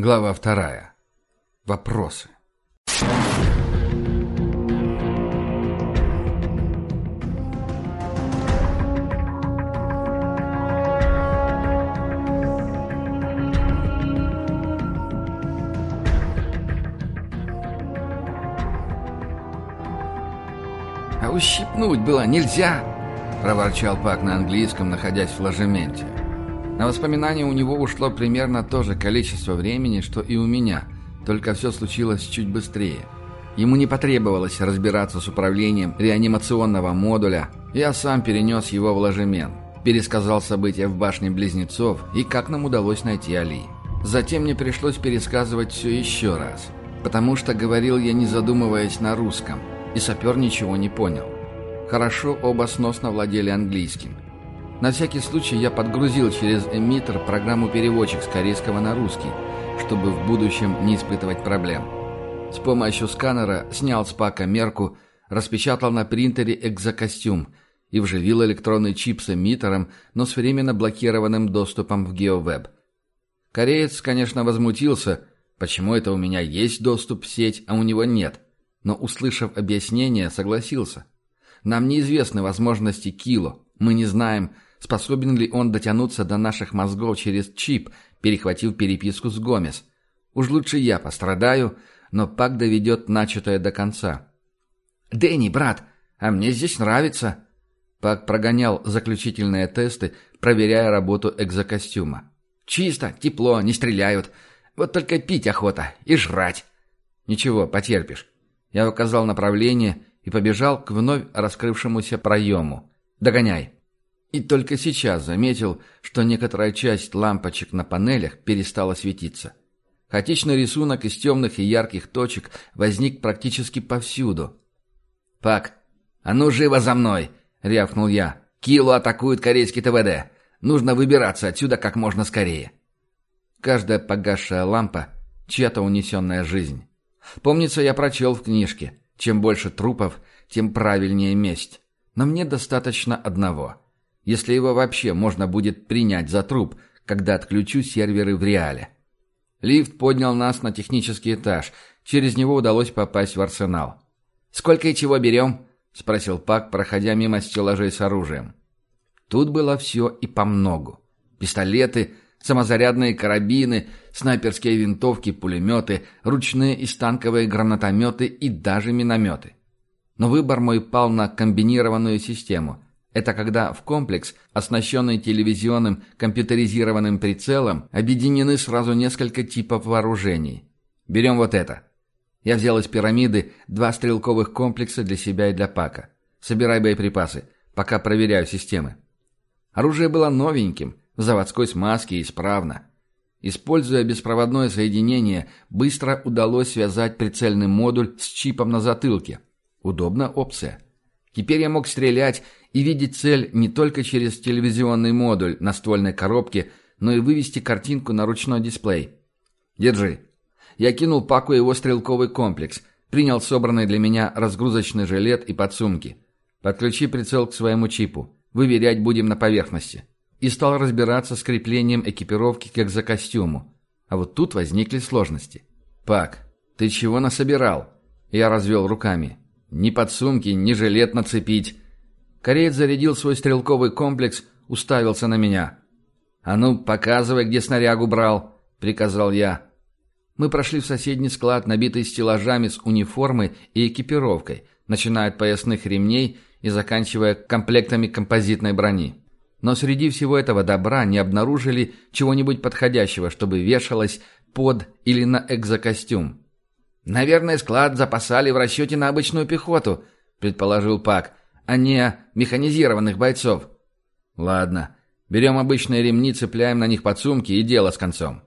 Глава вторая. Вопросы. «А ущипнуть было нельзя!» — проворчал Пак на английском, находясь в ложементе. На воспоминания у него ушло примерно то же количество времени, что и у меня, только все случилось чуть быстрее. Ему не потребовалось разбираться с управлением реанимационного модуля, я сам перенес его в ложемент, пересказал события в башне Близнецов и как нам удалось найти Али. Затем мне пришлось пересказывать все еще раз, потому что говорил я не задумываясь на русском, и сапер ничего не понял. Хорошо оба сносно владели английским – на всякий случай я подгрузил через эмиттер программу-переводчик с корейского на русский, чтобы в будущем не испытывать проблем. С помощью сканера снял с пака мерку, распечатал на принтере экзокостюм и вживил электронный чип с эмиттером, но с временно блокированным доступом в GeoWeb. Кореец, конечно, возмутился, почему это у меня есть доступ в сеть, а у него нет, но, услышав объяснение, согласился. Нам неизвестны возможности Кило, мы не знаем, способен ли он дотянуться до наших мозгов через чип, перехватив переписку с Гомес. Уж лучше я пострадаю, но Пак доведет начатое до конца. «Дэнни, брат, а мне здесь нравится!» Пак прогонял заключительные тесты, проверяя работу экзокостюма. «Чисто, тепло, не стреляют. Вот только пить охота и жрать». «Ничего, потерпишь». Я указал направление и побежал к вновь раскрывшемуся проему. «Догоняй». И только сейчас заметил, что некоторая часть лампочек на панелях перестала светиться. Хаотичный рисунок из темных и ярких точек возник практически повсюду. «Пак, а ну живо за мной!» — рявкнул я. «Килу атакует корейский ТВД. Нужно выбираться отсюда как можно скорее». Каждая погасшая лампа — чья-то унесенная жизнь. Помнится, я прочел в книжке. Чем больше трупов, тем правильнее месть. Но мне достаточно одного — если его вообще можно будет принять за труп, когда отключу серверы в реале. Лифт поднял нас на технический этаж. Через него удалось попасть в арсенал. «Сколько и чего берем?» — спросил Пак, проходя мимо стеллажей с оружием. Тут было все и помногу. Пистолеты, самозарядные карабины, снайперские винтовки, пулеметы, ручные и станковые гранатометы и даже минометы. Но выбор мой пал на комбинированную систему — это когда в комплекс, оснащенный телевизионным компьютеризированным прицелом, объединены сразу несколько типов вооружений. Берем вот это. Я взял из пирамиды два стрелковых комплекса для себя и для Пака. Собирай боеприпасы, пока проверяю системы. Оружие было новеньким, в заводской смазке и исправно. Используя беспроводное соединение, быстро удалось связать прицельный модуль с чипом на затылке. Удобная опция. Теперь я мог стрелять и видеть цель не только через телевизионный модуль на ствольной коробке, но и вывести картинку на ручной дисплей. «Держи». Я кинул Паку его стрелковый комплекс, принял собранный для меня разгрузочный жилет и подсумки. «Подключи прицел к своему чипу. Выверять будем на поверхности». И стал разбираться с креплением экипировки к экзокостюму. А вот тут возникли сложности. «Пак, ты чего насобирал?» Я развел руками. «Ни подсумки, ни жилет нацепить». Кореец зарядил свой стрелковый комплекс, уставился на меня. «А ну, показывай, где снарягу брал», — приказал я. Мы прошли в соседний склад, набитый стеллажами с униформой и экипировкой, начиная от поясных ремней и заканчивая комплектами композитной брони. Но среди всего этого добра не обнаружили чего-нибудь подходящего, чтобы вешалось под или на экзокостюм. «Наверное, склад запасали в расчете на обычную пехоту», — предположил Пак а не механизированных бойцов. Ладно, берем обычные ремни, цепляем на них подсумки и дело с концом.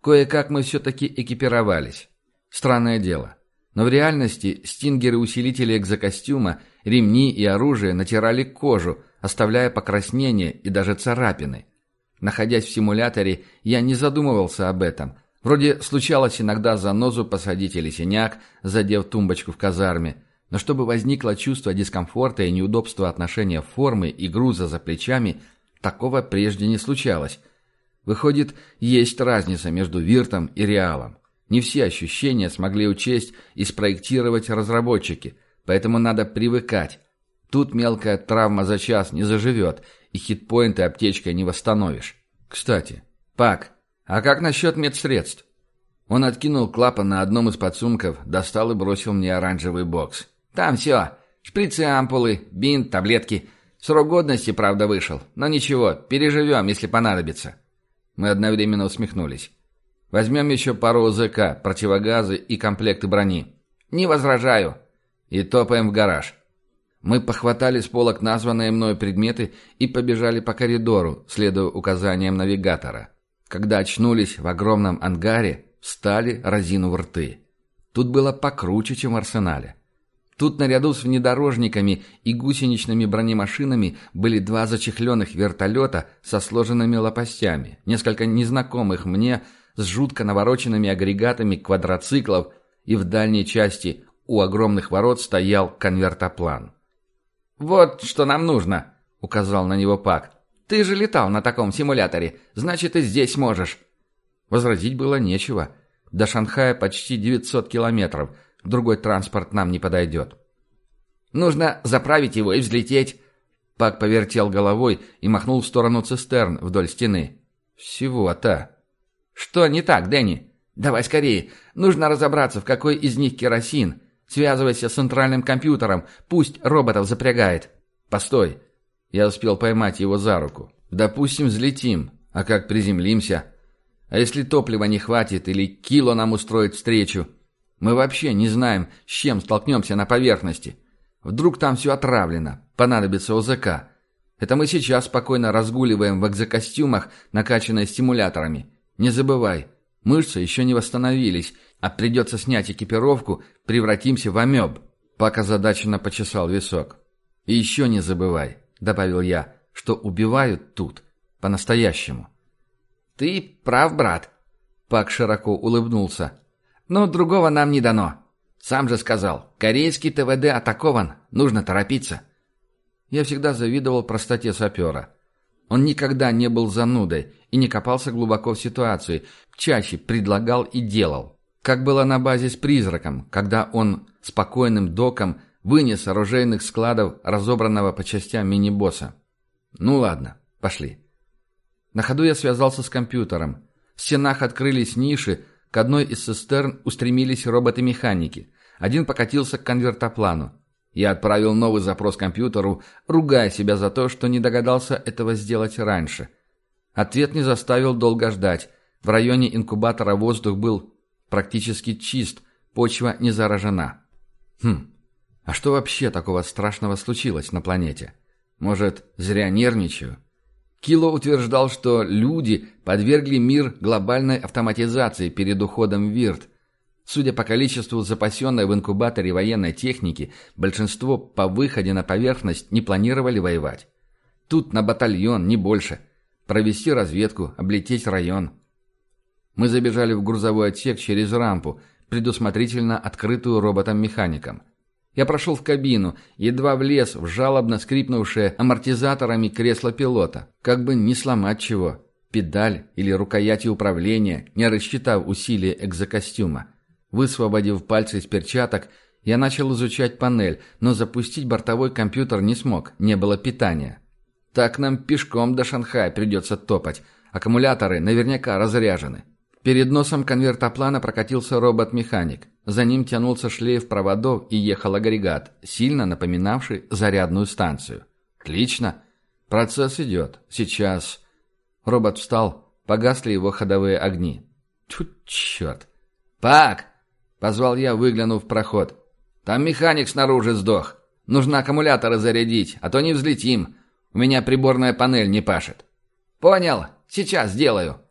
Кое-как мы все-таки экипировались. Странное дело. Но в реальности стингеры-усилители экзокостюма, ремни и оружие натирали кожу, оставляя покраснение и даже царапины. Находясь в симуляторе, я не задумывался об этом. Вроде случалось иногда занозу посадить или синяк, задев тумбочку в казарме – но чтобы возникло чувство дискомфорта и неудобства отношения формы и груза за плечами, такого прежде не случалось. Выходит, есть разница между Виртом и Реалом. Не все ощущения смогли учесть и спроектировать разработчики, поэтому надо привыкать. Тут мелкая травма за час не заживет, и хитпоинты аптечкой не восстановишь. Кстати, Пак, а как насчет медсредств? Он откинул клапан на одном из подсумков, достал и бросил мне оранжевый бокс. «Там все. Шприцы, ампулы, бинт, таблетки. Срок годности, правда, вышел. Но ничего, переживем, если понадобится». Мы одновременно усмехнулись. «Возьмем еще пару ОЗК, противогазы и комплекты брони». «Не возражаю». «И топаем в гараж». Мы похватали с полок названные мной предметы и побежали по коридору, следуя указаниям навигатора. Когда очнулись в огромном ангаре, встали, разинув рты. Тут было покруче, чем в арсенале. Тут наряду с внедорожниками и гусеничными бронемашинами были два зачехленных вертолета со сложенными лопастями, несколько незнакомых мне с жутко навороченными агрегатами квадроциклов, и в дальней части у огромных ворот стоял конвертоплан. «Вот что нам нужно», — указал на него Пак. «Ты же летал на таком симуляторе, значит, и здесь можешь». Возразить было нечего. До Шанхая почти 900 километров. Другой транспорт нам не подойдет. «Нужно заправить его и взлететь». Пак повертел головой и махнул в сторону цистерн вдоль стены. «Всего-то». «Что не так, Дэнни? Давай скорее. Нужно разобраться, в какой из них керосин. Связывайся с центральным компьютером, пусть роботов запрягает. Постой. Я успел поймать его за руку. Допустим, взлетим. А как приземлимся? А если топлива не хватит или Кило нам устроит встречу? Мы вообще не знаем, с чем столкнемся на поверхности. Вдруг там все отравлено, понадобится ОЗК. Это мы сейчас спокойно разгуливаем в экзокостюмах, накачанные стимуляторами. Не забывай, мышцы еще не восстановились, а придется снять экипировку, превратимся в амеб. Пак озадаченно почесал висок. И еще не забывай, добавил я, что убивают тут, по-настоящему. Ты прав, брат. Пак широко улыбнулся. Но другого нам не дано. Сам же сказал, корейский ТВД атакован, нужно торопиться. Я всегда завидовал простоте сапера. Он никогда не был занудой и не копался глубоко в ситуации, чаще предлагал и делал. Как было на базе с призраком, когда он спокойным доком вынес оружейных складов разобранного по частям мини-босса. Ну ладно, пошли. На ходу я связался с компьютером. В стенах открылись ниши, к одной из цистерн устремились роботы-механики. Один покатился к конвертоплану. Я отправил новый запрос компьютеру, ругая себя за то, что не догадался этого сделать раньше. Ответ не заставил долго ждать. В районе инкубатора воздух был практически чист, почва не заражена. Хм, а что вообще такого страшного случилось на планете? Может, зря нервничаю? Кило утверждал, что люди подвергли мир глобальной автоматизации перед уходом в Вирт. Судя по количеству запасенной в инкубаторе военной техники, большинство по выходе на поверхность не планировали воевать. Тут на батальон, не больше. Провести разведку, облететь район. Мы забежали в грузовой отсек через рампу, предусмотрительно открытую роботом-механиком. Я прошел в кабину, едва влез в жалобно скрипнувшее амортизаторами кресло пилота. Как бы не сломать чего. Педаль или рукояти управления, не рассчитав усилия экзокостюма. Высвободив пальцы из перчаток, я начал изучать панель, но запустить бортовой компьютер не смог, не было питания. Так нам пешком до Шанхая придется топать. Аккумуляторы наверняка разряжены. Перед носом конвертоплана прокатился робот-механик. За ним тянулся шлейф проводов и ехал агрегат, сильно напоминавший зарядную станцию. «Отлично. Процесс идет. Сейчас...» Робот встал, погасли его ходовые огни. Тьфу, черт! «Пак!» — позвал я, выглянув в проход. «Там механик снаружи сдох. Нужно аккумуляторы зарядить, а то не взлетим. У меня приборная панель не пашет». «Понял. Сейчас сделаю».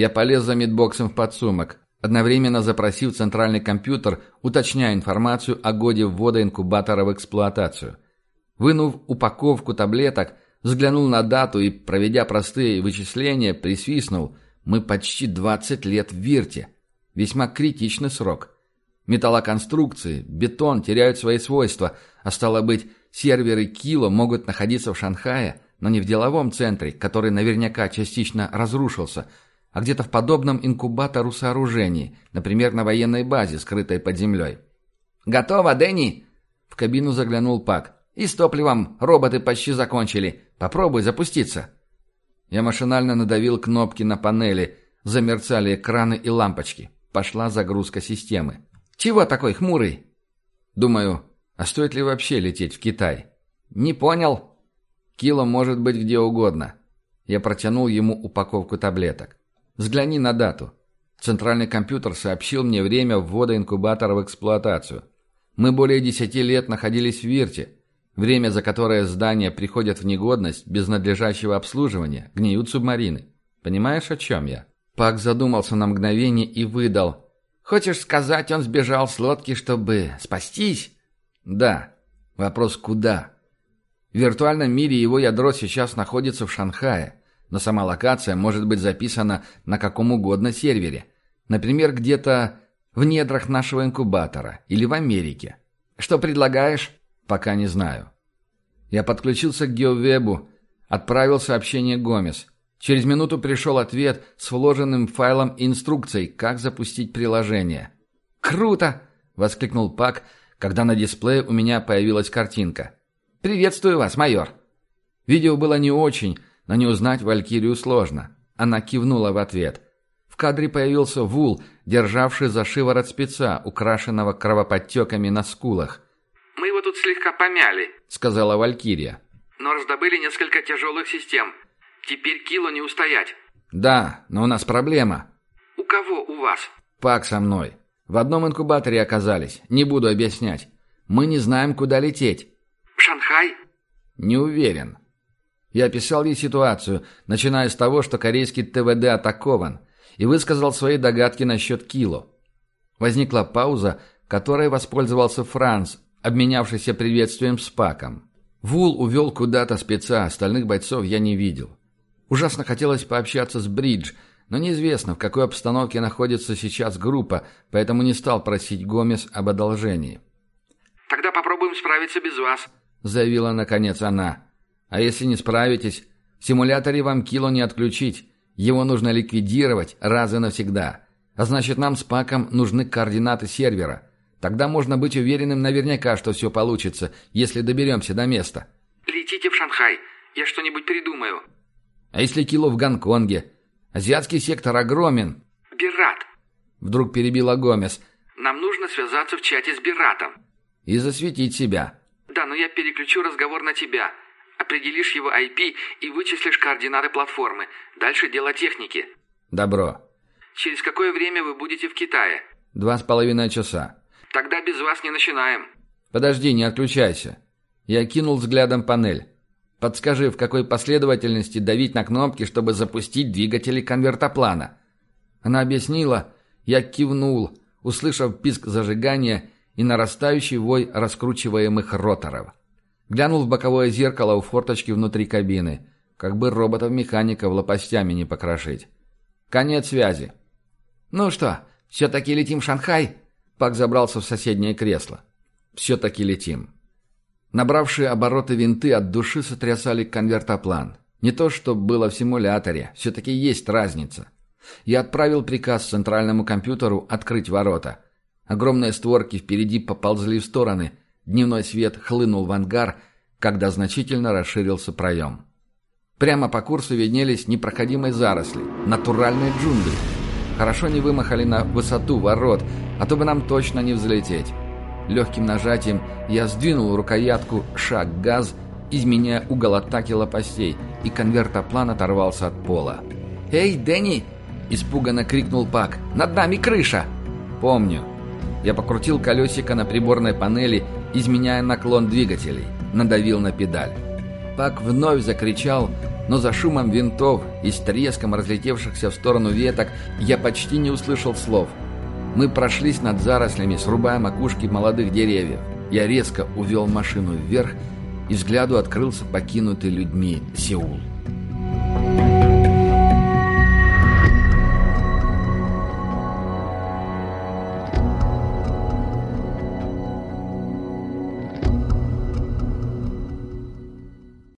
Я полез за мидбоксом в подсумок, одновременно запросив центральный компьютер, уточняя информацию о годе ввода инкубатора в эксплуатацию. Вынув упаковку таблеток, взглянул на дату и, проведя простые вычисления, присвистнул. Мы почти 20 лет в Вирте. Весьма критичный срок. Металлоконструкции, бетон теряют свои свойства, а стало быть, серверы Кило могут находиться в Шанхае, но не в деловом центре, который наверняка частично разрушился, а где-то в подобном инкубатору сооружении, например, на военной базе, скрытой под землей. «Готово, Дэнни!» В кабину заглянул Пак. «И с топливом роботы почти закончили. Попробуй запуститься». Я машинально надавил кнопки на панели. Замерцали экраны и лампочки. Пошла загрузка системы. «Чего такой хмурый?» «Думаю, а стоит ли вообще лететь в Китай?» «Не понял». «Кило может быть где угодно». Я протянул ему упаковку таблеток. «Взгляни на дату». Центральный компьютер сообщил мне время ввода инкубатора в эксплуатацию. Мы более десяти лет находились в Вирте, время, за которое здания приходят в негодность без надлежащего обслуживания, гниют субмарины. Понимаешь, о чем я? Пак задумался на мгновение и выдал. «Хочешь сказать, он сбежал с лодки, чтобы спастись?» «Да. Вопрос куда?» В виртуальном мире его ядро сейчас находится в Шанхае, но сама локация может быть записана на каком угодно сервере. Например, где-то в недрах нашего инкубатора или в Америке. Что предлагаешь? Пока не знаю. Я подключился к GeoWeb, отправил сообщение Гомес. Через минуту пришел ответ с вложенным файлом инструкций, как запустить приложение. «Круто!» — воскликнул Пак, когда на дисплее у меня появилась картинка. «Приветствую вас, майор!» Видео было не очень, но не узнать Валькирию сложно. Она кивнула в ответ. В кадре появился Вул, державший за шиворот спеца, украшенного кровоподтеками на скулах. «Мы его тут слегка помяли», — сказала Валькирия. «Но раздобыли несколько тяжелых систем. Теперь Кило не устоять». «Да, но у нас проблема». «У кого у вас?» «Пак со мной. В одном инкубаторе оказались. Не буду объяснять. Мы не знаем, куда лететь». «Шанхай?» «Не уверен». Я описал ей ситуацию, начиная с того, что корейский ТВД атакован, и высказал свои догадки насчет Кило. Возникла пауза, которой воспользовался Франц, обменявшийся приветствием с Паком. Вул увел куда-то спеца, остальных бойцов я не видел. Ужасно хотелось пообщаться с Бридж, но неизвестно, в какой обстановке находится сейчас группа, поэтому не стал просить Гомес об одолжении. «Тогда попробуем справиться без вас», — заявила наконец она. «А если не справитесь, в симуляторе вам кило не отключить. Его нужно ликвидировать раз и навсегда. А значит, нам с Паком нужны координаты сервера. Тогда можно быть уверенным наверняка, что все получится, если доберемся до места». «Летите в Шанхай. Я что-нибудь придумаю». «А если кило в Гонконге? Азиатский сектор огромен». «Бират». Вдруг перебила Гомес. «Нам нужно связаться в чате с Биратом». «И засветить себя». «Да, но я переключу разговор на тебя. Определишь его IP и вычислишь координаты платформы. Дальше дело техники». «Добро». «Через какое время вы будете в Китае?» «Два с половиной часа». Тогда без вас не начинаем. Подожди, не отключайся. Я кинул взглядом панель. Подскажи, в какой последовательности давить на кнопки, чтобы запустить двигатели конвертоплана? Она объяснила, я кивнул, услышав писк зажигания и нарастающий вой раскручиваемых роторов. Глянул в боковое зеркало у форточки внутри кабины, как бы роботов-механиков лопастями не покрошить. Конец связи. «Ну что, все-таки летим в Шанхай?» Пак забрался в соседнее кресло. «Все-таки летим». Набравшие обороты винты от души сотрясали конвертоплан. Не то, что было в симуляторе, все-таки есть разница. Я отправил приказ центральному компьютеру открыть ворота. Огромные створки впереди поползли в стороны. Дневной свет хлынул в ангар, когда значительно расширился проем. Прямо по курсу виднелись непроходимые заросли, натуральные джунгли. Хорошо не вымахали на высоту ворот, а то бы нам точно не взлететь. Легким нажатием я сдвинул рукоятку «Шаг-газ», изменяя угол атаки лопастей, и конвертоплан оторвался от пола. «Эй, Дэнни!» – испуганно крикнул Пак. «Над нами крыша!» «Помню». Я покрутил колесико на приборной панели, изменяя наклон двигателей. Надавил на педаль. Пак вновь закричал, но за шумом винтов и с треском разлетевшихся в сторону веток я почти не услышал слов. Мы прошлись над зарослями, срубая макушки молодых деревьев. Я резко увел машину вверх, и взгляду открылся покинутый людьми Сеул.